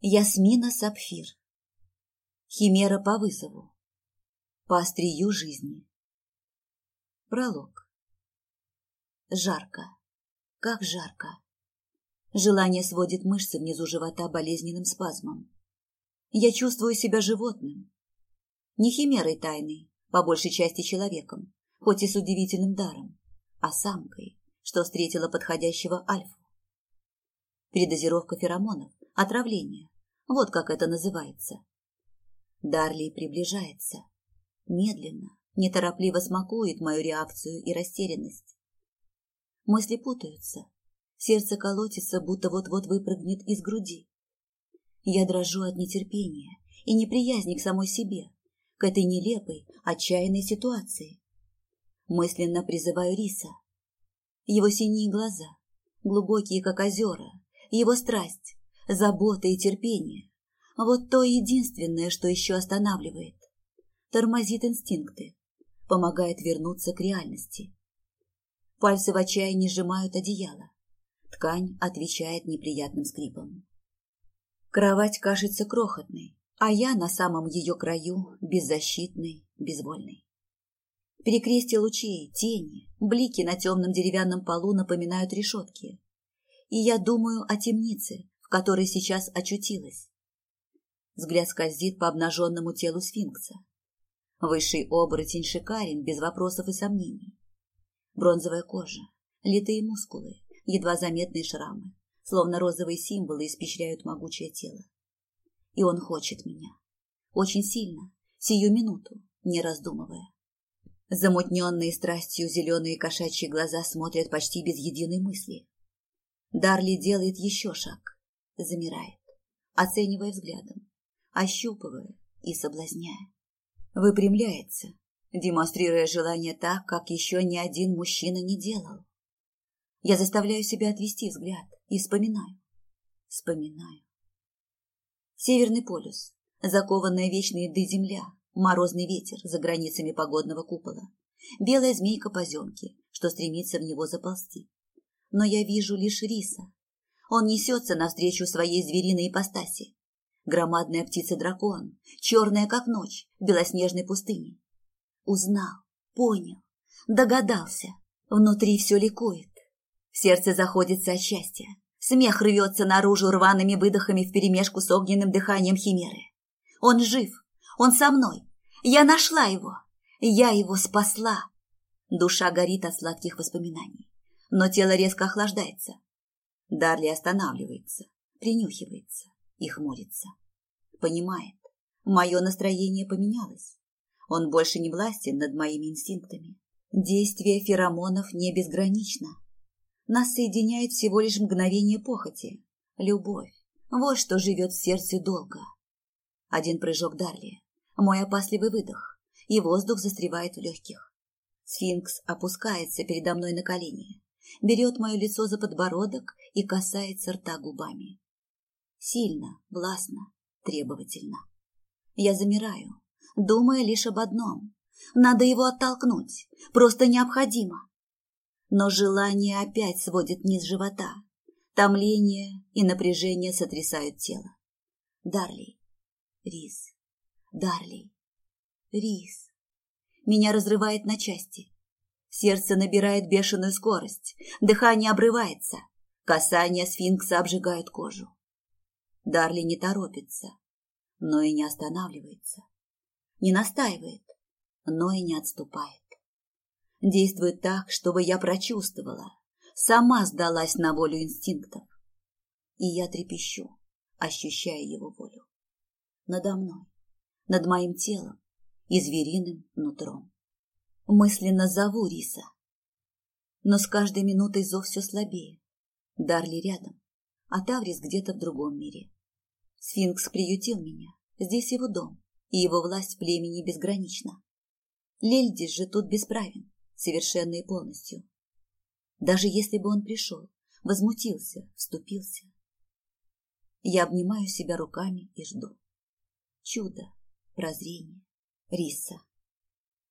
Ясмина Сапфир. Химера по вызову. По острию жизни. Пролог. Жарко. Как жарко. Желание сводит мышцы внизу живота болезненным спазмом. Я чувствую себя животным. Не химерой тайной, по большей части человеком, хоть и с удивительным даром, а самкой, что встретила подходящего альфу. Передозировка феромонов Отравление. Вот как это называется. Дарли приближается. Медленно, неторопливо смакует мою реакцию и растерянность. Мысли путаются. Сердце колотится, будто вот-вот выпрыгнет из груди. Я дрожу от нетерпения и неприязни к самой себе, к этой нелепой, отчаянной ситуации. Мысленно призываю Риса. Его синие глаза, глубокие, как озера, его страсть, забота и терпение. Вот то единственное, что еще останавливает. Тормозит инстинкты, помогает вернуться к реальности. Пальцы в отчаянии сжимают одеяло. Ткань отвечает неприятным скрипом. Кровать кажется крохотной, а я на самом ее краю беззащитной, безвольной. Перекрестие лучей, тени, блики на темном деревянном полу напоминают решетки. И я думаю о темнице, в которой сейчас очутилась. Взгляд скользит по обнаженному телу сфинкса. Высший оборотень шикарен, без вопросов и сомнений. Бронзовая кожа, литые мускулы, едва заметные шрамы, словно розовые символы испещряют могучее тело. И он хочет меня. Очень сильно, сию минуту, не раздумывая. Замутненные страстью зеленые кошачьи глаза смотрят почти без единой мысли. Дарли делает еще шаг, замирает, оценивая взглядом, ощупывая и соблазняя. Выпрямляется, демонстрируя желание так, как еще ни один мужчина не делал. Я заставляю себя отвести взгляд и вспоминаю. Вспоминаю. Северный полюс, закованная вечной еды земля, морозный ветер за границами погодного купола, белая змейка поземки, что стремится в него заползти. Но я вижу лишь риса, он несется навстречу своей звериной ипостаси. Громадная птица-дракон, черная как ночь, в белоснежной пустыне. Узнал, понял, догадался. Внутри все ликует. Сердце заходится от счастья. Смех рвется наружу рваными выдохами вперемешку с огненным дыханием химеры. Он жив, он со мной. Я нашла его. Я его спасла. Душа горит от сладких воспоминаний. Но тело резко охлаждается. Дарли останавливается, принюхивается и хмурится. Понимает, мое настроение поменялось. Он больше не властен над моими инстинктами. Действие феромонов не безгранично. Нас соединяет всего лишь мгновение похоти. Любовь. Вот что живет в сердце долго. Один прыжок Дарли. Мой опасливый выдох. И воздух застревает в легких. Сфинкс опускается передо мной на колени берет мое лицо за подбородок и касается рта губами. Сильно, властно, требовательно. Я замираю, думая лишь об одном. Надо его оттолкнуть, просто необходимо. Но желание опять сводит низ живота. Томление и напряжение сотрясают тело. Дарли, Рис, Дарли, Рис. Меня разрывает на части. Сердце набирает бешеную скорость, дыхание обрывается, касание сфинкса обжигает кожу. Дарли не торопится, но и не останавливается. Не настаивает, но и не отступает. Действует так, чтобы я прочувствовала, сама сдалась на волю инстинктов. И я трепещу, ощущая его волю. Надо мной, над моим телом и звериным нутром. Мысленно зову Риса. Но с каждой минутой зов все слабее. Дарли рядом, а Таврис где-то в другом мире. Сфинкс приютил меня. Здесь его дом, и его власть в племени безгранична. Лельдис же тут бесправен, совершенно и полностью. Даже если бы он пришел, возмутился, вступился. Я обнимаю себя руками и жду. Чудо, прозрение, Риса.